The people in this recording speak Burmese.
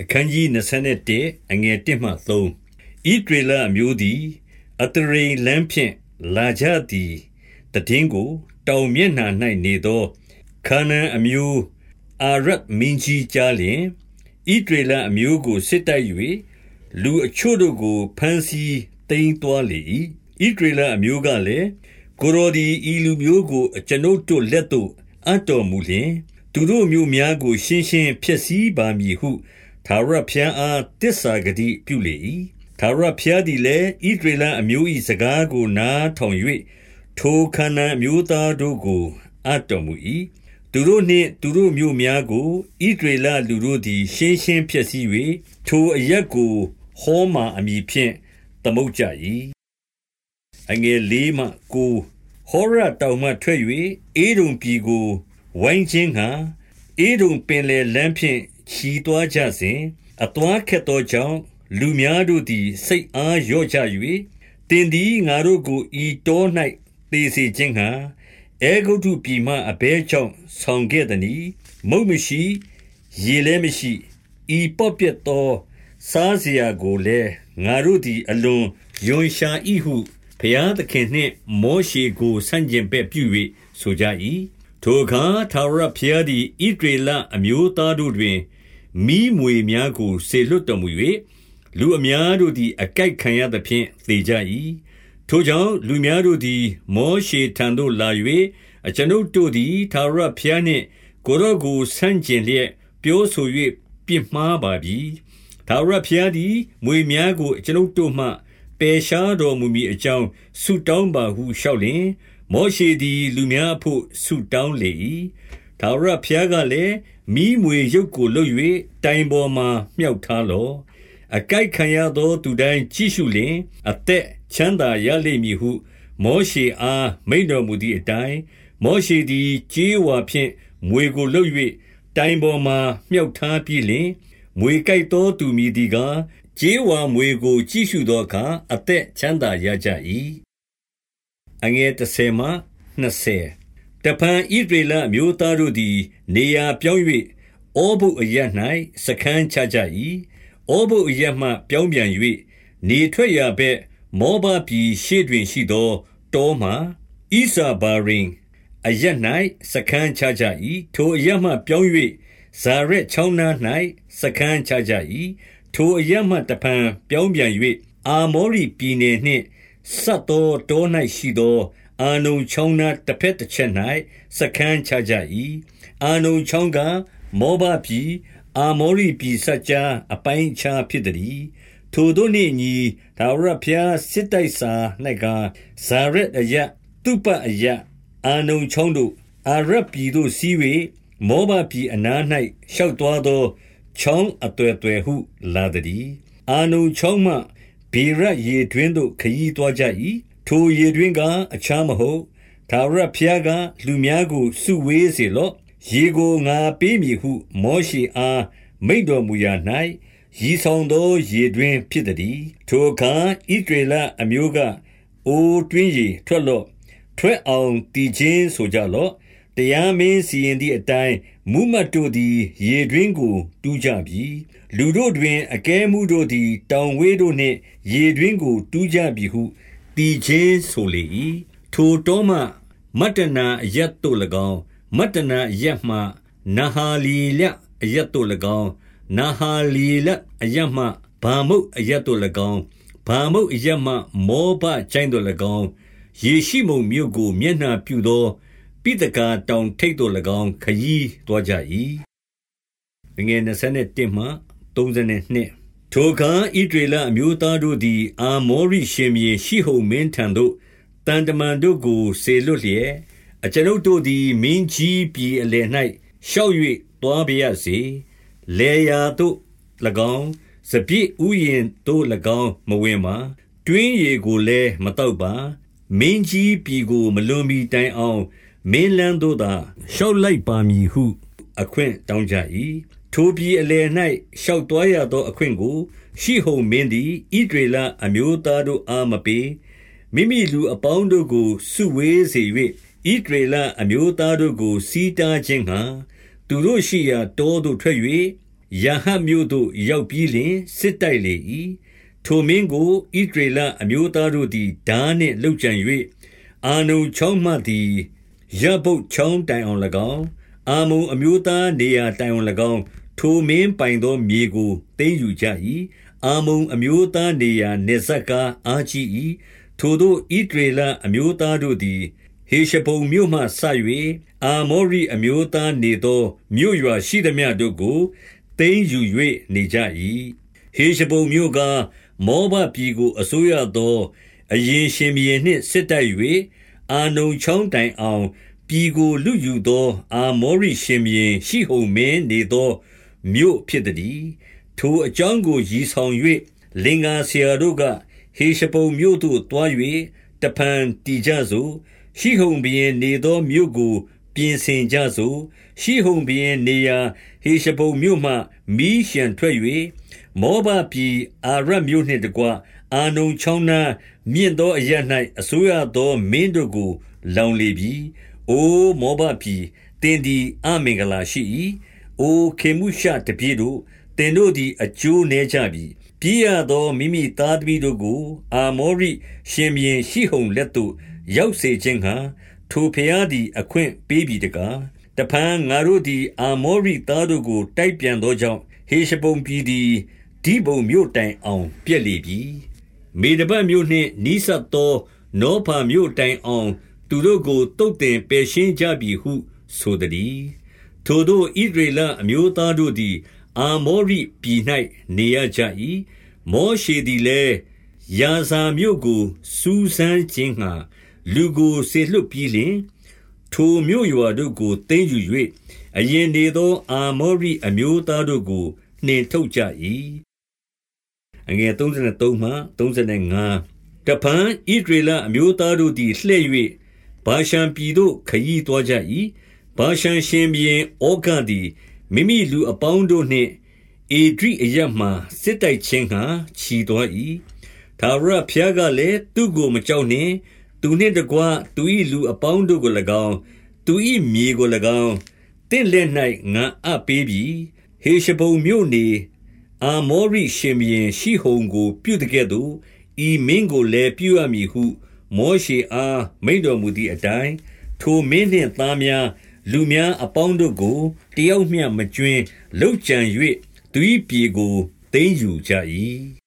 အခန်းကြီး21အငယ်1မှ3ဣဒရေလအမျိုးသည်အတရိန်လမ်းဖြင့်လာကြသည်တည်င်းကို တောင်မျက်နှာ၌နေသောခါနန်အမျိုးအာရတ်မင်းကြီးကြားလျင်ဣဒရေလအမျိုးကိုစစ်တိုက်၍လူအချို့တို့ကိုဖမ်းဆီးတိမ်သွားလေ၏ဣဒရေလအမျိုးကလည်းကိုရိုဒီဤလူမျိုးကိုအကျွန်ုပ်တို့လက်သို့အပ်တော်မူလျင် သူတို့မျိုးများကို ရှင်းရှင်းဖျက်ဆီးပါမည်ဟု ထာဝရဘုရားအားတစ္ဆာဂတိပြုလေ၏ထာဝရဘုရားသည်လည်းဣဒရေလအမျိုး၏စကားကိုနားထောင်၍ထိုခန္ဓာမျိုးသားတို့ကိုအပ်တော်မူ၏သူတို့နှင့်သူတို့မျိုးများကိုဣဒရေလလူတို့သည် ရှင်းရှင်းဖျက်ဆီး၍ထိုအရက်ကိုဟောမာအမည်ဖြင့်သမုတ်ကြ၏အငယ်၄မှကိုဟောရတောင်မှထွက်၍အေဒုံပြည်ကိုဝိုင်းခြင်းဟံအေဒုံပင်လေလမ်းဖြင့် ချီတွားကြစဉ်အသွားခက်သောကြောင့်လူများတို့သည် စိတ်အားလျော့ကြ၍တင်သည်ငါတို့ကိုဤတော၌တေစေခြင်းဟံအေဂုတုပြည်မှအဘဲကြောင့်ဆောင်ခဲ့သည်။မုတ်မရှိရေလည်းမရှိဤပော့ပြက်သော စားစရာကိုလည်းငါတို့သည် အလွန်ယွန်ရှာဤဟုဘုရားသခင်နှင့်မောရှေကိုဆန့်ကျင်ဘက်ပြု၍ဆိုကြ၏။ထိုအခါသာရဖျားသည်ဣဒေလအမျိုးသားတို့တွင် မီးမြွေများကိုစေလွှတ်တော်မူ၍လူအများတို့သည် အကိုက်ခံရသဖြင့်သေကြ၏ထိုကြောင့်လူများတို့သည် မောရှေထံသို့လာ၍အကျွန်ုပ်တို့သည်ထာဝရဘုရားနှင့် ကိုရော့ကိုဆန့်ကျင်လျက်ပြောဆို၍ပြစ်မှားပါပြီထာဝရဘုရားသည်မွေများကိုအကျွန်ုပ်တို့မှပယ်ရှားတော်မူမည်အကြောင်းဆုတောင်းပါဟုလျှောက်လျင် မောရှေသည် လူများအဖို့ဆုတောင်းလေ၏ ထာဝရဘုရားကလည်းမီးမွေရုပ်ကိုလွတ်၍တိုင်ပေါ်မှမြှောက်ထားလော့အကြိုက်ခံရသောသူတိုင်းကြည့်ရှုလျင်အသက်ချမ်းသာရလိမ့်မည်ဟု မောရှေအားမိန့်တော်မူသည့်အတိုင်းမောရှေသည်ကြေးဝါဖြင့်မွေကိုလွတ်၍တိုင်ပေါ်မှမြှောက်ထားပြီးလျှင်မွေကြိုက်သောသူမည်ဒီကားကြေးဝါမွေကို ကြည့်ရှုသောအခါအသက်ချမ်းသာရကြ၏အငယ်30မှ20 တပန်ဣဒရေလမျိုးသားတို့သည် နေရာပြောင်း၍ဩဘုအရ၌စခန်းချကြ၏ဩဘုအရမှ ပြောင်းပြန်၍နေထွက်ရာဘက် မောဘပြည်ရှေ့တွင်ရှိသော တောမှဣစာဘာရင်အရ၌စခန်းချကြ၏ထိုအရမှပြောင်း၍ဇာရက်ချောင်းနား၌စခန်းချကြ၏ထိုအရမှ တဖန်ပြောင်းပြန်၍အာမောရိပြည်နယ်နှင့်ဆက်သော တော၌ရှိသော အာနုံချောင်းနားတစ်ဖက်တစ်ချက်၌စခန်းချကြ၏အာနုံချောင်းကမောဘပြည်အာမောရိပြည်စัจ जा အပိုင်းခြားဖြစ်သည်ထိုတို့နှင့်ညီဒါဝရဖျားစစ်တိုက်စာ၌ကဇာရက်အယတုပအယအာနုံချောင်းတို့အာရပြည်သို့စီး၍မောဘပြည်အနား၌ရှောက်သွားသောချောင်းအသွယ်သွယ်ဟုလာသည်အာနုံချောင်းမှဗေရရေတွင်သို့ခရီးသွားကြ၏ ထိုရေတွင်ကအခြားမဟုတ်ဒါဝရဖျားက လူများကို စုဝေးစေလော့ ရေကို ငါပေးမည်ဟု မောရှေအား မိန့်တော်မူရာ၌ရည်ဆောင်သော ရေတွင်ဖြစ်သည်ထိုအခါဣဒရေလအမျိုးက အိုတွင်ရေ ထွက်လော့ ထွက်အောင်တည်ခြင်းဆိုကြလော့ တရားမင်းစီရင်သည့်အတိုင်းမူမတ်တို့သည် ရေတွင်ကို တူးကြပြီ လူတို့တွင် အကဲမှုတို့သည် တောင်ဝေးတို့နှင့် ရေတွင်ကို တူးကြပြီဟု တည်ခြင်းဆိုလေ၏ထိုတောမှမတ္တနာအယတ်တို့၎င်းမတ္တနာအယတ်မှနဟာလီလအယတ်တို့၎င်းနဟာလီလအယတ်မှဘာမုတ်အယတ်တို့၎င်းဘာမုတ်အယတ်မှမောဘကျိုင်းတို့၎င်းယေရှိမုန်မြို့ကို မျက်နှာပြုသောပိတကာတောင်ထိတ်တို့၎င်းခยีသွားကြ၏ငွေ21မှ32 ထိုအခါဣဒရေလအမျိုးသားတို့သည် အာမောရိရှင်ဘုရင် ရှိဟုန်မင်းထံသို့တန်တမန်တို့ကို စေလွတ်လျက်၊အကျွန်ုပ်တို့သည် မင်းကြီးပြည်အလယ်၌ရှောက်၍သွားပါရစေ။လယ်ယာသို့၎င်း၊စပျစ်ဥယျာဉ်သို့၎င်း မဝင်ပါ။တွင်းရေကိုလည်း မသောက်ပါ။မင်းကြီးပြည်ကို မလွန်မှီတိုင်အောင် မင်းလမ်းသို့သာ ရှောက်လိုက်ပါမည်ဟု အခွင့်တောင်းကြ၏ ထိုပြည်အလယ်၌ရှောက်သွားရသောအခွင့်ကို ရှိဟုန်မင်းသည် ဣသရေလအမျိုးသားတို့အား မပေး မိမိလူအပေါင်းတို့ကို စုဝေးစေ၍ဣသရေလအမျိုးသားတို့ကိုစီးတားခြင်းငှါ သူတို့ရှိရာတောသို့ထွက်၍ရယာဟတ်မြို့သို့ ရောက်ပြီးလျှင် စစ်တိုက်လေ၏။ထိုမင်းကို ဣသရေလအမျိုးသားတို့သည် ထားနှင့် လုပ်ကြံ၍၊အာနုန်ချောင်းမှသည် ယဗ္ဗုတ်ချောင်းတိုင်အောင်၎င်း၊အမ္မုန်အမျိုးသားနေရာတိုင်အောင်၎င်း၊ ထိုမင်းပိုင်သောမြေကို သိမ်းယူကြ၏။အမ္မုန်အမျိုးသားနေရာ နယ်စပ်ကား အားကြီး၏။ထိုသို့ ဣသရေလအမျိုးသားတို့သည် ဟေရှဘုန်မြို့မှစ၍အာမောရိအမျိုးသားနေသော မြို့ရွာရှိသမျှတို့ကို သိမ်းယူ၍နေကြ၏။ဟေရှဘုန်မြို့ကား မောဘပြည်ကို အစိုးရသော အရင်ရှင်ဘုရင်နှင့် စစ်တိုက်၍အာနုန်ချောင်းတိုင်အောင် ပြည်ကို လုယူသော အာမောရိရှင်ဘုရင် ရှိဟုန်မင်းနေသော မြို့ဖြစ်သည်။ထိုအကြောင်းကိုရည်ဆောင်၍လင်္ကာဆရာတို့ကဟေရှဘုန်မြို့သို့သွား၍တဖန်တည်ကြစို့။ရှိဟုန်ဘုရင်နေသောမြို့ကိုပြင်ဆင်ကြစို့။ရှိဟုန်ဘုရင်နေရာဟေရှဘုန်မြို့မှမီးလျှံထွက်၍မောဘပြည်အာရမြို့နှင့်တကွအာနုန်ချောင်းနားမြင့်သောအရပ်၌အစိုးရသောမင်းတို့ကို လောင်လေပြီ။အိုမောဘပြည်သင်သည်အမင်္ဂလာရှိ၏။ အိုခေမုရှတပည့်တို့ သင်တို့သည် အကျိုးနည်းကြပြီ။ပြေးရသော မိမိသားသမီးတို့ကို အာမောရိရှင်ဘုရင်ရှိဟုန်လက်သို့ ရောက်စေခြင်းငှါ ထိုဘုရားသည် အခွင့်ပေးပြီတကား။တဖန် ငါတို့သည် အာမောရိသားတို့ကို တိုက်ပြန်သောကြောင့်၊ဟေရှဘုန်ပြည်သည် ဒိဘုန်မြို့တိုင်အောင် ပျက်လေပြီ။မေဒဘမြို့နှင့် နီးစပ်သော နောဖာမြို့တိုင်အောင် သူတို့ကို သုတ်သင်ပယ်ရှင်းကြပြီဟု ဆိုသတည်း။ ထိုသို့ဣသရေလအမျိုးသားတို့သည် အာမောရိပြည်၌နေရကြ၏။မောရှေသည်လည်းယာဇာမြို့ကို စူးစမ်းခြင်းငှါ လူကိုစေလွှတ်ပြီးလျှင်၊ထိုမြို့ရွာတို့ကို သိမ်းယူ၍အရင်နေသော အာမောရိအမျိုးသားတို့ကို နှင်ထုတ်ကြ၏။33တဖန်ဣသရေလအမျိုးသားတို့သည် လှည့်၍ဗာရှန်ပြည်သို့ ခရီးသွားကြ၏။ ဗာရှန်ရှင်ဘုရင်ဩဃသည် မိမိလူအပေါင်းတို့နှင့် ဧဒြိအရပ်မှာစစ်တိုက်ခြင်းငှါချီသွား၏။ထာဝရဘုရားကလည်း၊သူ့ကို မကြောက်နှင့် သူနှင့်တကွ သူ၏လူအပေါင်းတို့ကို၎င်း၊သူ၏မြေကို၎င်း သင့်လက်၌ငါအပ်ပေးပြီ။ဟေရှဘုန်မြို့နေ အာမောရိရှင်ဘုရင်ရှိဟုန်ကို ပြုသကဲ့သို့ ဤမင်းကိုလည်း ပြုရမည်ဟု မောရှေအား မိန့်တော်မူသည်အတိုင်း၊ထိုမင်းနှင့်သားများ၊ လူများအပေါင်းတို့ကို တယောက်မျှမကြွင်းလုပ်ကြံ၍သူ၏ပြည်ကို သိမ်းယူကြ၏။